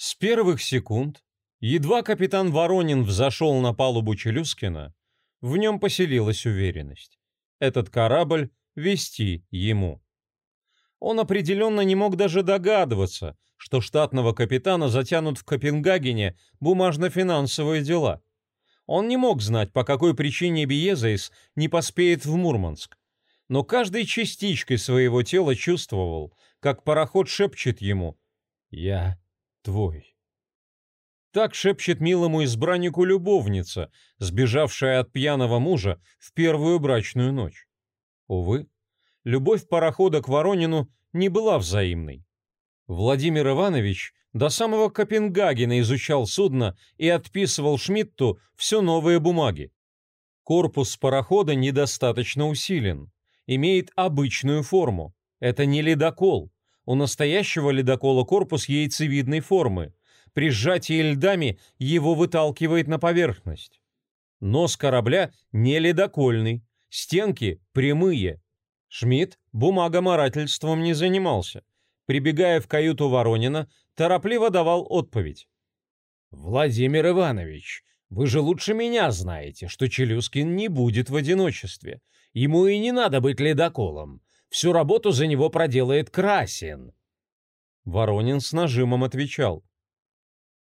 С первых секунд, едва капитан Воронин взошел на палубу Челюскина, в нем поселилась уверенность. Этот корабль вести ему. Он определенно не мог даже догадываться, что штатного капитана затянут в Копенгагене бумажно-финансовые дела. Он не мог знать, по какой причине Биезайс не поспеет в Мурманск. Но каждой частичкой своего тела чувствовал, как пароход шепчет ему «Я твой». Так шепчет милому избраннику любовница, сбежавшая от пьяного мужа в первую брачную ночь. Увы, любовь парохода к Воронину не была взаимной. Владимир Иванович до самого Копенгагена изучал судно и отписывал Шмидту все новые бумаги. Корпус парохода недостаточно усилен, имеет обычную форму. Это не ледокол. У настоящего ледокола корпус яйцевидной формы. При сжатии льдами его выталкивает на поверхность. Нос корабля не ледокольный, стенки прямые. Шмидт бумагоморательством не занимался. Прибегая в каюту Воронина, торопливо давал отповедь. «Владимир Иванович, вы же лучше меня знаете, что Челюскин не будет в одиночестве. Ему и не надо быть ледоколом. Всю работу за него проделает Красин». Воронин с нажимом отвечал.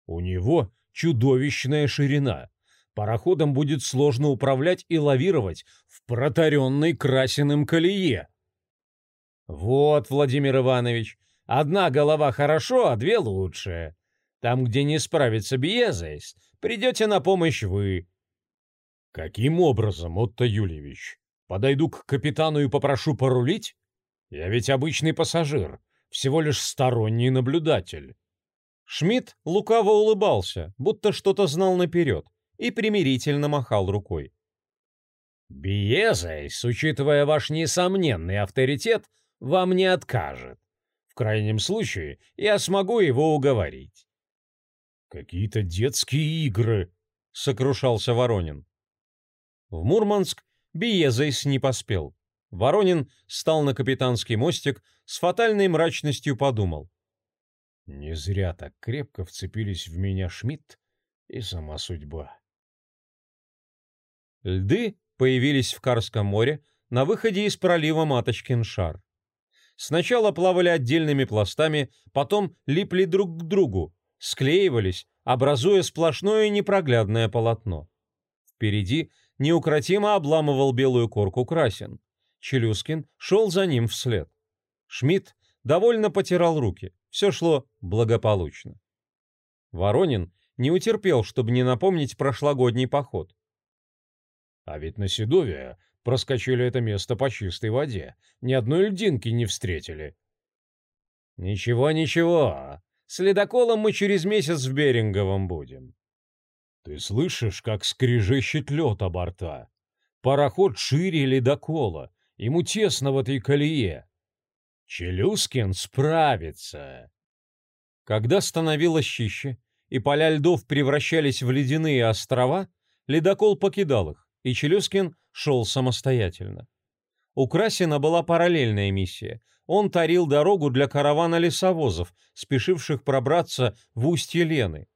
«У него чудовищная ширина. Пароходом будет сложно управлять и лавировать в протаренной Красиным колее». «Вот, Владимир Иванович, одна голова хорошо, а две лучше. Там, где не справится Биезайс, придете на помощь вы». «Каким образом, Отто Юльевич? Подойду к капитану и попрошу порулить? Я ведь обычный пассажир, всего лишь сторонний наблюдатель». Шмидт лукаво улыбался, будто что-то знал наперед, и примирительно махал рукой. «Биезайс, учитывая ваш несомненный авторитет, вам не откажет. В крайнем случае, я смогу его уговорить. Какие-то детские игры, сокрушался Воронин. В Мурманск Биезайс не поспел. Воронин встал на капитанский мостик, с фатальной мрачностью подумал. Не зря так крепко вцепились в меня Шмидт и сама судьба. Льды появились в Карском море на выходе из пролива Маточкин-Шар. Сначала плавали отдельными пластами, потом липли друг к другу, склеивались, образуя сплошное непроглядное полотно. Впереди неукротимо обламывал белую корку Красин. Челюскин шел за ним вслед. Шмидт довольно потирал руки. Все шло благополучно. Воронин не утерпел, чтобы не напомнить прошлогодний поход. А ведь на Седове проскочили это место по чистой воде. Ни одной льдинки не встретили. Ничего, ничего. С ледоколом мы через месяц в Беринговом будем. Ты слышишь, как скрежещет лед о борта? Пароход шире ледокола. Ему тесно в этой колее. Челюскин справится. Когда становилось чище, и поля льдов превращались в ледяные острова, ледокол покидал их, и Челюскин шел самостоятельно. У Красина была параллельная миссия. Он тарил дорогу для каравана лесовозов, спешивших пробраться в устье Лены.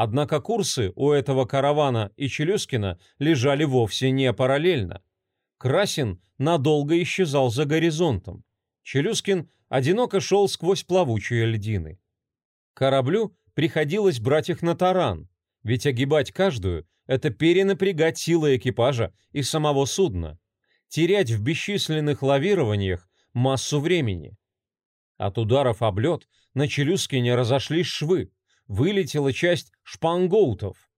Однако курсы у этого каравана и Челюскина лежали вовсе не параллельно. Красин надолго исчезал за горизонтом. Челюскин одиноко шел сквозь плавучие льдины. Кораблю приходилось брать их на таран, ведь огибать каждую это перенапрягать силы экипажа и самого судна, терять в бесчисленных лавированиях массу времени. От ударов об лед на Челюскине разошлись швы, вылетела часть шпангоутов.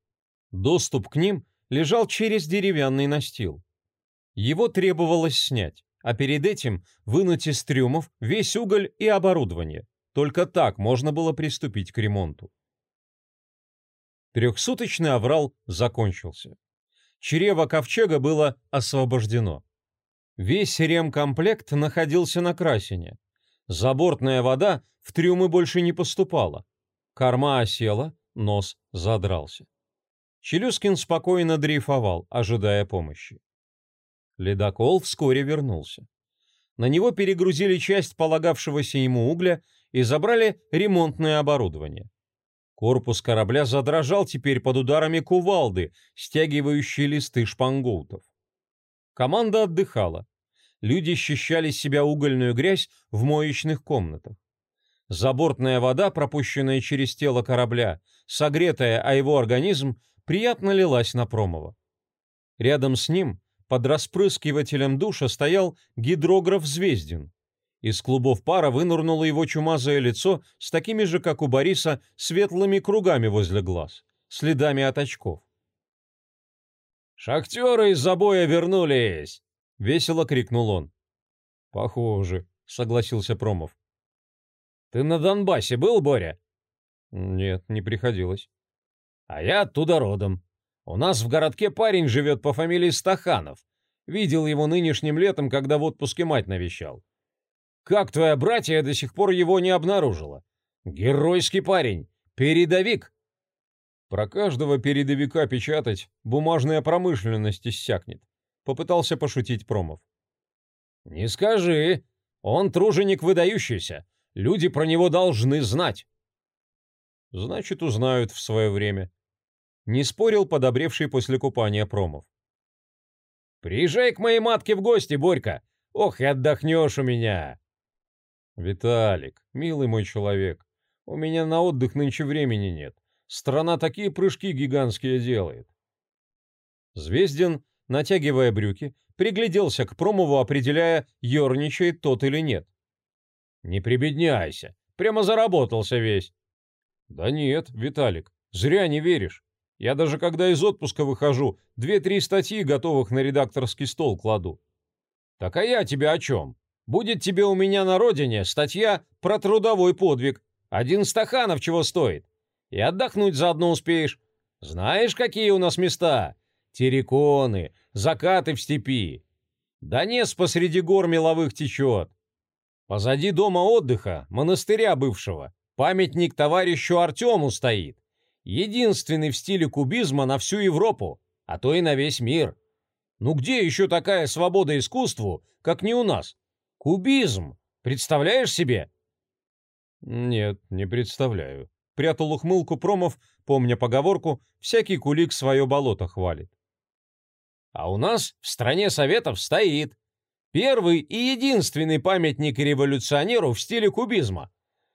Доступ к ним лежал через деревянный настил. Его требовалось снять, а перед этим вынуть из трюмов весь уголь и оборудование. Только так можно было приступить к ремонту. Трехсуточный аврал закончился. Чрево ковчега было освобождено. Весь ремкомплект находился на Красине. Забортная вода в трюмы больше не поступала. Корма осела, нос задрался. Челюскин спокойно дрейфовал, ожидая помощи. Ледокол вскоре вернулся. На него перегрузили часть полагавшегося ему угля и забрали ремонтное оборудование. Корпус корабля задрожал теперь под ударами кувалды, стягивающей листы шпангоутов. Команда отдыхала. Люди счищали с себя угольную грязь в моечных комнатах. Забортная вода, пропущенная через тело корабля, согретая о его организм, приятно лилась на Промова. Рядом с ним, под распрыскивателем душа, стоял гидрограф Звездин. Из клубов пара вынырнуло его чумазое лицо с такими же, как у Бориса, светлыми кругами возле глаз, следами от очков. «Шахтеры из забоя вернулись!» — весело крикнул он. «Похоже», — согласился Промов. «Ты на Донбассе был, Боря?» «Нет, не приходилось». «А я оттуда родом. У нас в городке парень живет по фамилии Стаханов. Видел его нынешним летом, когда в отпуске мать навещал. Как твоя братья до сих пор его не обнаружила? Геройский парень, передовик. Про каждого передовика печатать бумажная промышленность иссякнет. Попытался пошутить Промов. Не скажи, он труженик выдающийся. Люди про него должны знать. Значит, узнают в свое время. Не спорил подобревший после купания Промов. Приезжай к моей матке в гости, Борька. Ох, и отдохнешь у меня. «Виталик, милый мой человек, у меня на отдых нынче времени нет. Страна такие прыжки гигантские делает». Звездин, натягивая брюки, пригляделся к Промову, определяя, ерничает тот или нет. «Не прибедняйся, прямо заработался весь». «Да нет, Виталик, зря не веришь. Я даже когда из отпуска выхожу, две-три статьи готовых на редакторский стол кладу». «Так а я тебе о чем? Будет тебе у меня на родине статья про трудовой подвиг. Один стаханов чего стоит. И отдохнуть заодно успеешь. Знаешь, какие у нас места? Терриконы, закаты в степи. Донец посреди гор меловых течет. Позади дома отдыха, монастыря бывшего, памятник товарищу Артему стоит. Единственный в стиле кубизма на всю Европу, а то и на весь мир. Ну где еще такая свобода искусству, как не у нас? Кубизм! Представляешь себе?» «Нет, не представляю», — прятал ухмылку Промов, помня поговорку «всякий кулик свое болото хвалит». «А у нас в стране Советов стоит первый и единственный памятник революционеру в стиле кубизма.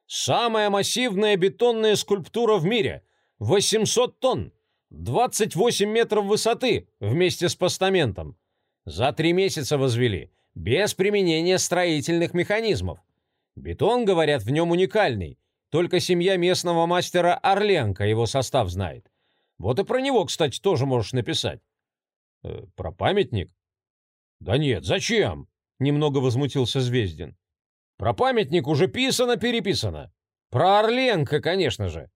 Самая массивная бетонная скульптура в мире, 800 тонн, 28 метров высоты вместе с постаментом. За три месяца возвели, без применения строительных механизмов. Бетон, говорят, в нем уникальный. Только семья местного мастера Орленко его состав знает. Вот и про него, кстати, тоже можешь написать. Э, про памятник? Да нет, зачем? Немного возмутился Звездин. Про памятник уже писано-переписано. Про Орленко, конечно же.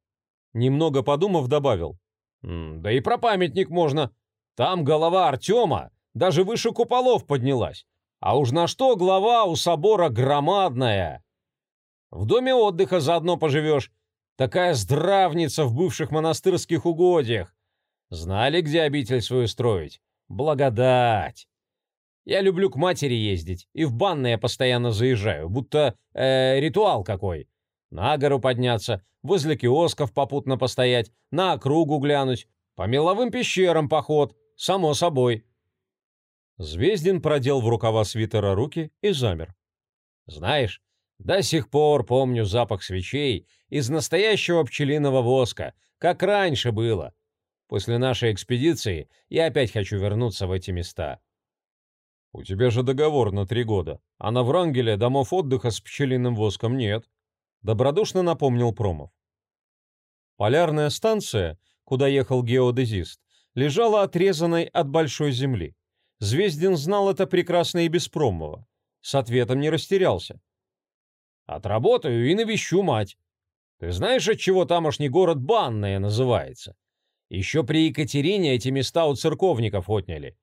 Немного подумав, добавил. Да и про памятник можно. Там голова Артема даже выше куполов поднялась. А уж на что глава у собора громадная. В доме отдыха заодно поживешь. Такая здравница в бывших монастырских угодьях. Знали, где обитель свою строить? Благодать. Я люблю к матери ездить, и в банное постоянно заезжаю, будто э, ритуал какой. На гору подняться, возле киосков попутно постоять, на округу глянуть, по меловым пещерам поход, само собой. Звездин продел в рукава свитера руки и замер. «Знаешь, до сих пор помню запах свечей из настоящего пчелиного воска, как раньше было. После нашей экспедиции я опять хочу вернуться в эти места». «У тебя же договор на три года, а на Врангеле домов отдыха с пчелиным воском нет», — добродушно напомнил Промов. Полярная станция, куда ехал геодезист, лежала отрезанной от большой земли. Звездин знал это прекрасно и без Промова. С ответом не растерялся. «Отработаю и навещу мать. Ты знаешь, от чего тамошний город Банная называется? Еще при Екатерине эти места у церковников отняли.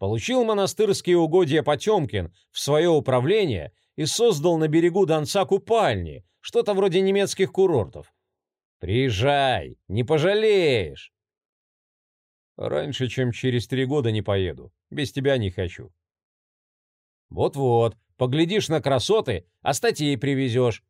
Получил монастырские угодья Потемкин в свое управление и создал на берегу Донца купальни, что-то вроде немецких курортов. Приезжай, не пожалеешь!» Раньше, чем через три года не поеду. Без тебя не хочу. Вот-вот, поглядишь на красоты, а статей привезешь.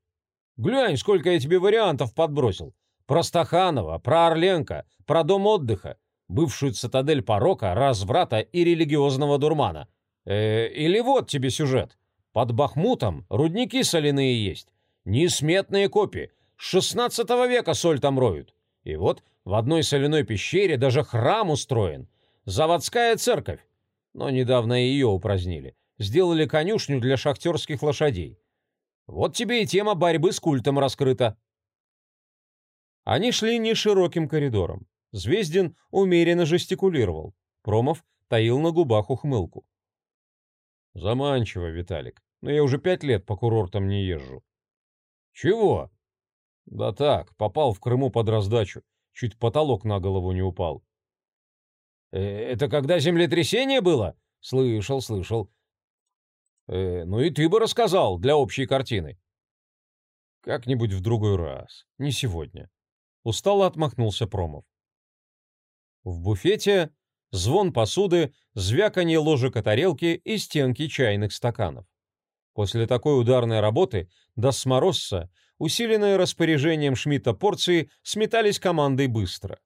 Глянь, сколько я тебе вариантов подбросил. Про Стаханова, про Орленко, про дом отдыха, бывшую цитадель порока, разврата и религиозного дурмана. Э, или вот тебе сюжет. Под Бахмутом рудники соляные есть. Несметные копии. С 16 века соль там роют. И вот в одной соляной пещере даже храм устроен. Заводская церковь. Но недавно ее упразднили. Сделали конюшню для шахтерских лошадей. Вот тебе и тема борьбы с культом раскрыта. Они шли не широким коридором. Звездин умеренно жестикулировал. Промов таил на губах ухмылку. Заманчиво, Виталик. Но я уже пять лет по курортам не езжу. Чего? Да так, попал в Крыму под раздачу. Чуть потолок на голову не упал. Э, это когда землетрясение было? Слышал, слышал. Э, ну и ты бы рассказал для общей картины. Как-нибудь в другой раз, не сегодня. Устало отмахнулся Промов. В буфете звон посуды, звяканье ложек о тарелки и стенки чайных стаканов. После такой ударной работы до сморозца, усиленные распоряжением Шмидта порции, сметались командой быстро.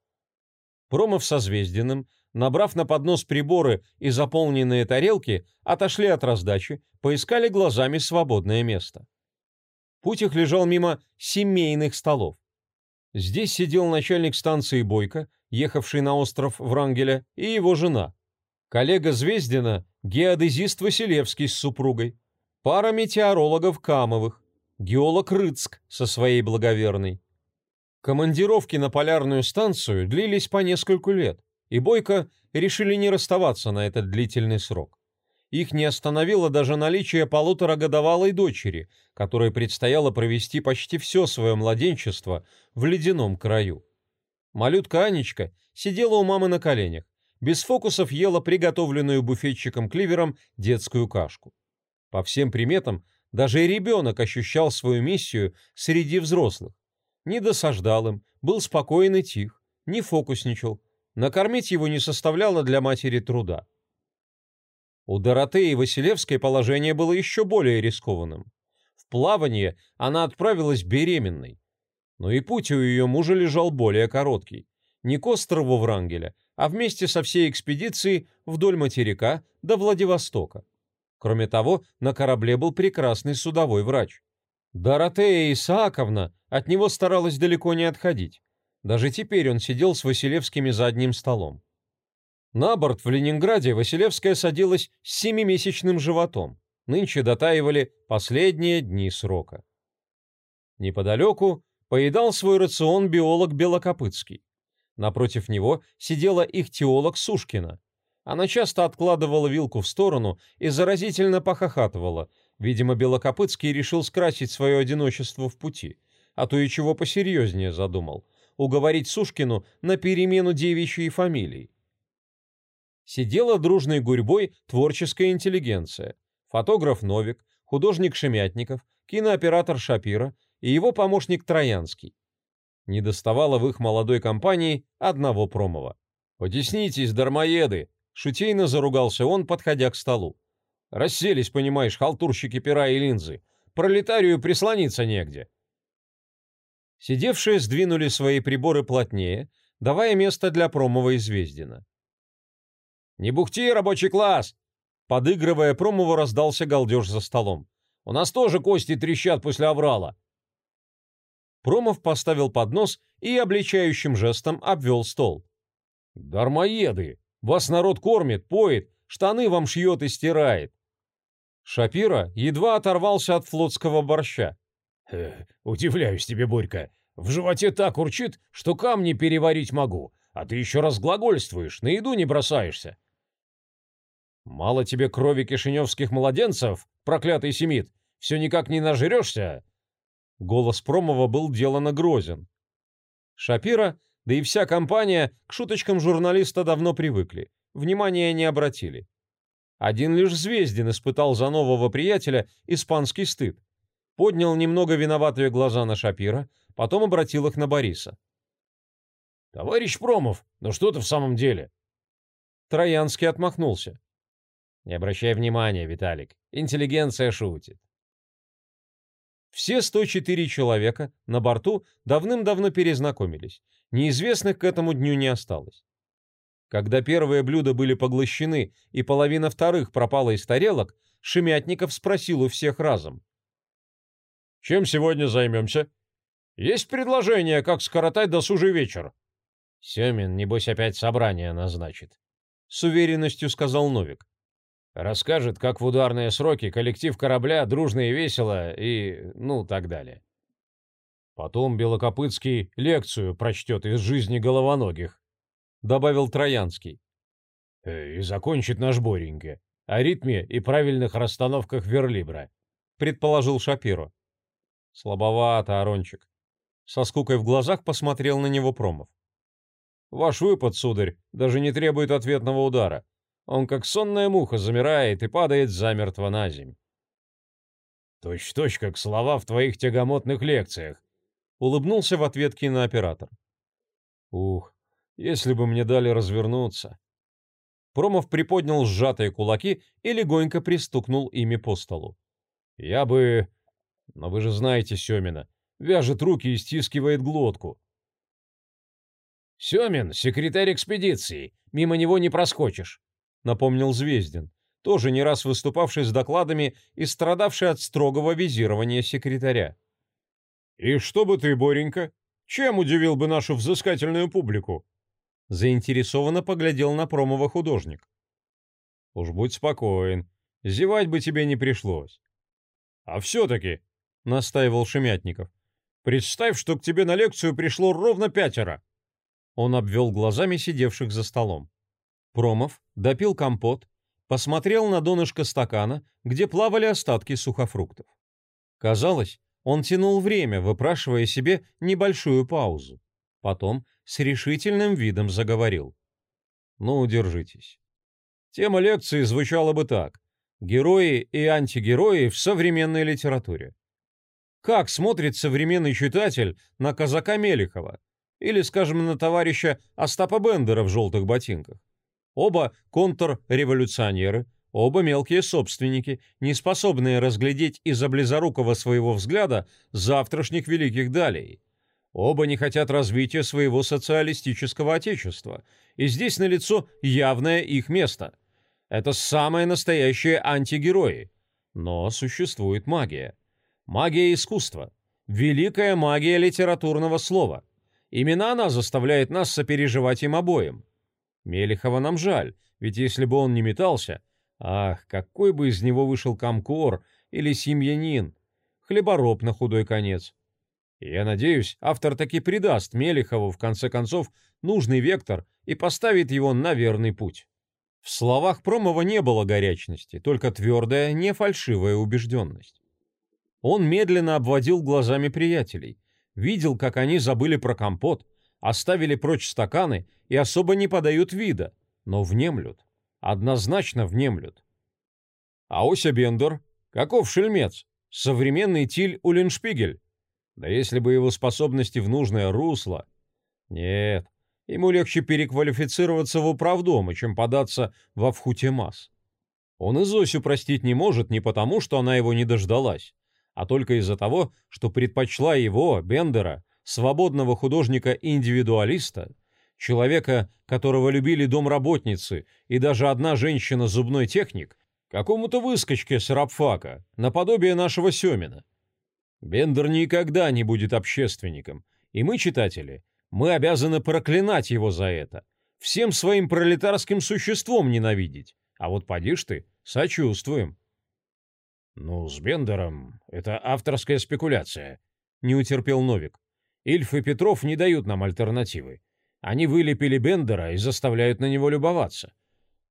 Промов со Звездиным, набрав на поднос приборы и заполненные тарелки, отошли от раздачи, поискали глазами свободное место. Путь их лежал мимо семейных столов. Здесь сидел начальник станции Бойко, ехавший на остров Врангеля, и его жена. Коллега Звездина, геодезист Василевский с супругой. Пара метеорологов Камовых, геолог Рыцк со своей благоверной. Командировки на полярную станцию длились по нескольку лет, и Бойко решили не расставаться на этот длительный срок. Их не остановило даже наличие полуторагодовалой дочери, которой предстояло провести почти все свое младенчество в ледяном краю. Малютка Анечка сидела у мамы на коленях, без фокусов ела приготовленную буфетчиком Кливером детскую кашку. По всем приметам, даже и ребенок ощущал свою миссию среди взрослых. Не досаждал им, был спокоен и тих, не фокусничал. Накормить его не составляло для матери труда. У Доротеи Василевской положение было еще более рискованным. В плавание она отправилась беременной. Но и путь у ее мужа лежал более короткий. Не к острову Врангеля, а вместе со всей экспедицией вдоль материка до Владивостока. Кроме того, на корабле был прекрасный судовой врач. Доротея Исааковна от него старалась далеко не отходить. Даже теперь он сидел с Василевскими за одним столом. На борт в Ленинграде Василевская садилась с семимесячным животом. Нынче дотаивали последние дни срока. Неподалеку поедал свой рацион биолог Белокопытский. Напротив него сидела их теолог Сушкина. Она часто откладывала вилку в сторону и заразительно похохатывала. Видимо, Белокопытский решил скрасить свое одиночество в пути, а то и чего посерьезнее задумал — уговорить Сушкину на перемену девичьей фамилии сидела дружной гурьбой творческая интеллигенция. Фотограф Новик, художник Шемятников, кинооператор Шапира и его помощник Троянский. Не доставало в их молодой компании одного промова. «Потеснитесь, дармоеды!» — шутейно заругался он, подходя к столу. «Расселись, понимаешь, халтурщики пера и линзы. Пролетарию прислониться негде». Сидевшие сдвинули свои приборы плотнее, давая место для промова и Звездина. «Не бухти, рабочий класс!» Подыгрывая Промову, раздался галдеж за столом. «У нас тоже кости трещат после аврала!» Промов поставил поднос и обличающим жестом обвел стол. «Дармоеды! Вас народ кормит, поет, штаны вам шьет и стирает!» Шапира едва оторвался от флотского борща. «Э, «Удивляюсь тебе, Борька. В животе так урчит, что камни переварить могу, а ты еще раз глагольствуешь, на еду не бросаешься. «Мало тебе крови кишиневских младенцев, проклятый семит, все никак не нажрешься?» Голос Промова был делано грозен. Шапира, да и вся компания к шуточкам журналиста давно привыкли, внимания не обратили. Один лишь Звездин испытал за нового приятеля испанский стыд. Поднял немного виноватые глаза на Шапира, потом обратил их на Бориса. «Товарищ Промов, ну что ты в самом деле?» Троянский отмахнулся. Не обращай внимания, Виталик. Интеллигенция шутит. Все 104 человека на борту давным-давно перезнакомились. Неизвестных к этому дню не осталось. Когда первые блюда были поглощены и половина вторых пропала из тарелок, Шемятников спросил у всех разом. «Чем сегодня займемся? Есть предложение, как скоротать досужий вечер?» «Семин, небось, опять собрание назначит», — с уверенностью сказал Новик. Расскажет, как в ударные сроки коллектив корабля дружно и весело и... ну, так далее. Потом Белокопытский лекцию прочтет из жизни головоногих, добавил Троянский. Э, и закончит наш Боренька о ритме и правильных расстановках верлибра, предположил Шапиро. Слабовато, Арончик. Со скукой в глазах посмотрел на него Промов. Ваш выпад, сударь, даже не требует ответного удара. Он как сонная муха замирает и падает замертво на земь. «Точь-точь, как слова в твоих тягомотных лекциях», — улыбнулся в ответ кинооператор. «Ух, если бы мне дали развернуться». Промов приподнял сжатые кулаки и легонько пристукнул ими по столу. «Я бы... Но вы же знаете Семина. Вяжет руки и стискивает глотку». «Семин — секретарь экспедиции. Мимо него не проскочишь напомнил Звездин, тоже не раз выступавший с докладами и страдавший от строгого визирования секретаря. «И что бы ты, Боренька, чем удивил бы нашу взыскательную публику?» Заинтересованно поглядел на промова художник. «Уж будь спокоен, зевать бы тебе не пришлось». «А все-таки», — настаивал Шемятников, «представь, что к тебе на лекцию пришло ровно пятеро». Он обвел глазами сидевших за столом. Промов допил компот, посмотрел на донышко стакана, где плавали остатки сухофруктов. Казалось, он тянул время, выпрашивая себе небольшую паузу. Потом с решительным видом заговорил. «Ну, держитесь». Тема лекции звучала бы так. «Герои и антигерои в современной литературе». Как смотрит современный читатель на казака Мелехова или, скажем, на товарища Остапа Бендера в желтых ботинках? Оба контрреволюционеры, оба мелкие собственники, не способные разглядеть из-за близорукого своего взгляда завтрашних великих далей. Оба не хотят развития своего социалистического отечества, и здесь налицо явное их место. Это самые настоящие антигерои. Но существует магия. Магия искусства. Великая магия литературного слова. Именно она заставляет нас сопереживать им обоим. Мелехова нам жаль, ведь если бы он не метался... Ах, какой бы из него вышел комкор или семьянин, хлебороб на худой конец. Я надеюсь, автор таки придаст Мелехову, в конце концов, нужный вектор и поставит его на верный путь. В словах Промова не было горячности, только твердая, не фальшивая убежденность. Он медленно обводил глазами приятелей, видел, как они забыли про компот, оставили прочь стаканы и особо не подают вида, но внемлют. Однозначно внемлют. А Ося Бендер? Каков шельмец? Современный Тиль Уллиншпигель? Да если бы его способности в нужное русло... Нет, ему легче переквалифицироваться в управдома, чем податься во Вхутемас. Он и Зосю простить не может не потому, что она его не дождалась, а только из-за того, что предпочла его, Бендера, свободного художника-индивидуалиста, человека, которого любили домработницы и даже одна женщина-зубной техник, какому-то выскочке с рабфака, наподобие нашего Семина. Бендер никогда не будет общественником, и мы, читатели, мы обязаны проклинать его за это, всем своим пролетарским существом ненавидеть, а вот поди ж ты, сочувствуем. Ну, с Бендером это авторская спекуляция, не утерпел Новик. Ильф и Петров не дают нам альтернативы. Они вылепили Бендера и заставляют на него любоваться.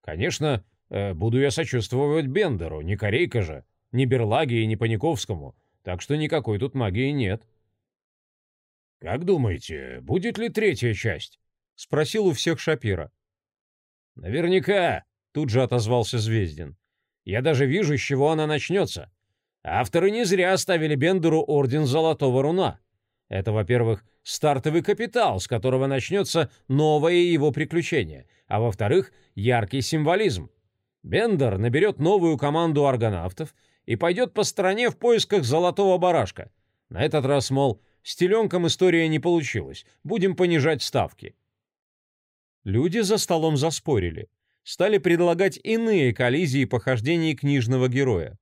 Конечно, э, буду я сочувствовать Бендеру, не Корейка же, не Берлаге и не Паниковскому, так что никакой тут магии нет. «Как думаете, будет ли третья часть?» — спросил у всех Шапира. «Наверняка», — тут же отозвался Звездин. «Я даже вижу, с чего она начнется. Авторы не зря оставили Бендеру орден Золотого Руна. Это, во-первых, стартовый капитал, с которого начнется новое его приключение, а во-вторых, яркий символизм. Бендер наберет новую команду аргонавтов и пойдет по стране в поисках золотого барашка. На этот раз, мол, с теленком история не получилась, будем понижать ставки. Люди за столом заспорили, стали предлагать иные коллизии похождений книжного героя.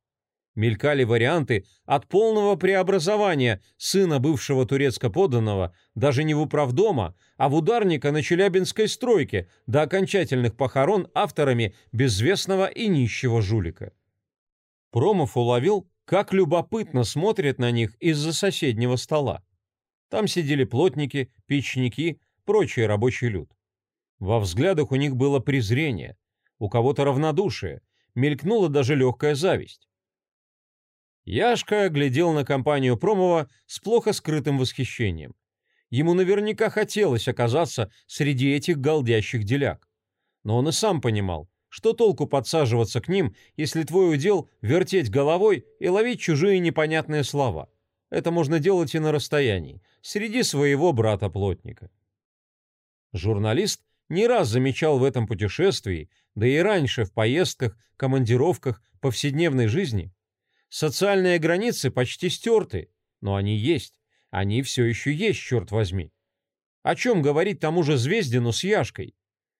Мелькали варианты от полного преобразования сына бывшего турецко-подданного даже не в управдома, а в ударника на Челябинской стройке до окончательных похорон авторами безвестного и нищего жулика. Промов уловил, как любопытно смотрят на них из-за соседнего стола. Там сидели плотники, печники, прочий рабочий люд. Во взглядах у них было презрение, у кого-то равнодушие, мелькнула даже легкая зависть. Яшка глядел на компанию Промова с плохо скрытым восхищением. Ему наверняка хотелось оказаться среди этих голдящих деляк. Но он и сам понимал, что толку подсаживаться к ним, если твой удел вертеть головой и ловить чужие непонятные слова. Это можно делать и на расстоянии, среди своего брата-плотника. Журналист не раз замечал в этом путешествии, да и раньше в поездках, командировках, повседневной жизни, Социальные границы почти стерты, но они есть. Они все еще есть, черт возьми. О чем говорить тому же Звездину с Яшкой?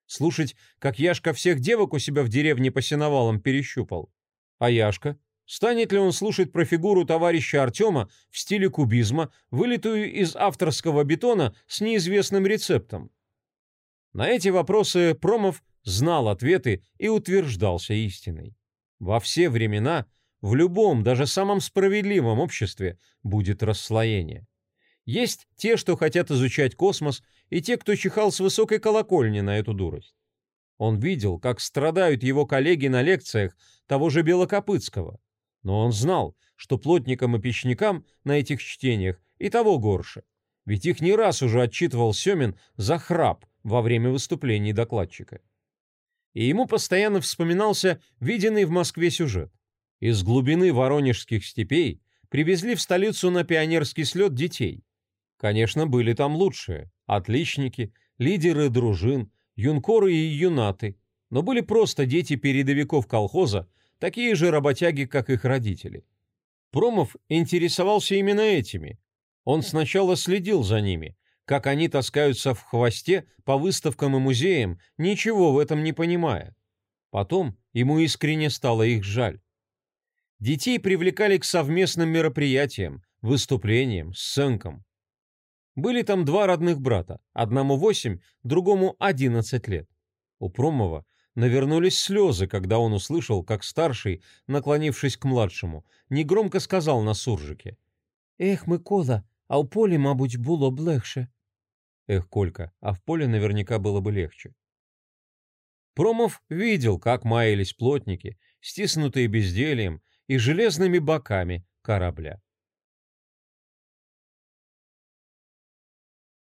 Слушать, как Яшка всех девок у себя в деревне по сеновалам перещупал. А Яшка? Станет ли он слушать про фигуру товарища Артема в стиле кубизма, вылитую из авторского бетона с неизвестным рецептом? На эти вопросы Промов знал ответы и утверждался истиной. Во все времена – в любом, даже самом справедливом обществе будет расслоение. Есть те, что хотят изучать космос, и те, кто чихал с высокой колокольни на эту дурость. Он видел, как страдают его коллеги на лекциях того же Белокопытского. Но он знал, что плотникам и печникам на этих чтениях и того горше. Ведь их не раз уже отчитывал Семин за храп во время выступлений докладчика. И ему постоянно вспоминался виденный в Москве сюжет. Из глубины воронежских степей привезли в столицу на пионерский слет детей. Конечно, были там лучшие, отличники, лидеры дружин, юнкоры и юнаты, но были просто дети передовиков колхоза, такие же работяги, как их родители. Промов интересовался именно этими. Он сначала следил за ними, как они таскаются в хвосте по выставкам и музеям, ничего в этом не понимая. Потом ему искренне стало их жаль. Детей привлекали к совместным мероприятиям, выступлениям, сценкам. Были там два родных брата, одному восемь, другому одиннадцать лет. У Промова навернулись слезы, когда он услышал, как старший, наклонившись к младшему, негромко сказал на суржике. «Эх, Микола, а у полі, мабуть, було б легше». Эх, Колька, а в поле наверняка было бы легче. Промов видел, как маялись плотники, стиснутые бездельем, и железными боками корабля.